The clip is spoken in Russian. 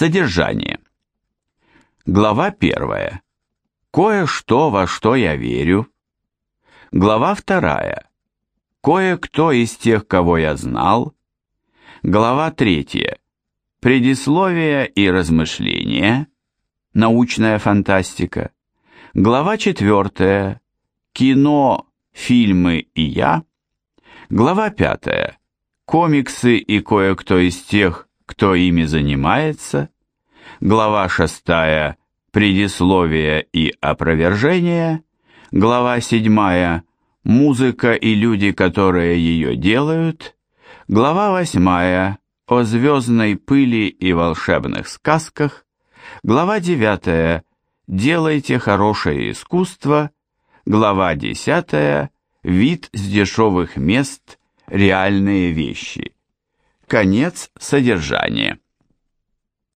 Содержание. Глава первая. Кое-что, во что я верю. Глава вторая. Кое-кто из тех, кого я знал. Глава третья. Предисловие и размышления. Научная фантастика. Глава четвертая. Кино, фильмы и я. Глава пятая. Комиксы и кое-кто из тех, кто ими занимается, глава 6 «Предисловие и опровержение», глава 7 «Музыка и люди, которые ее делают», глава 8 «О звездной пыли и волшебных сказках», глава 9 «Делайте хорошее искусство», глава 10 «Вид с дешевых мест, реальные вещи». Конец содержания.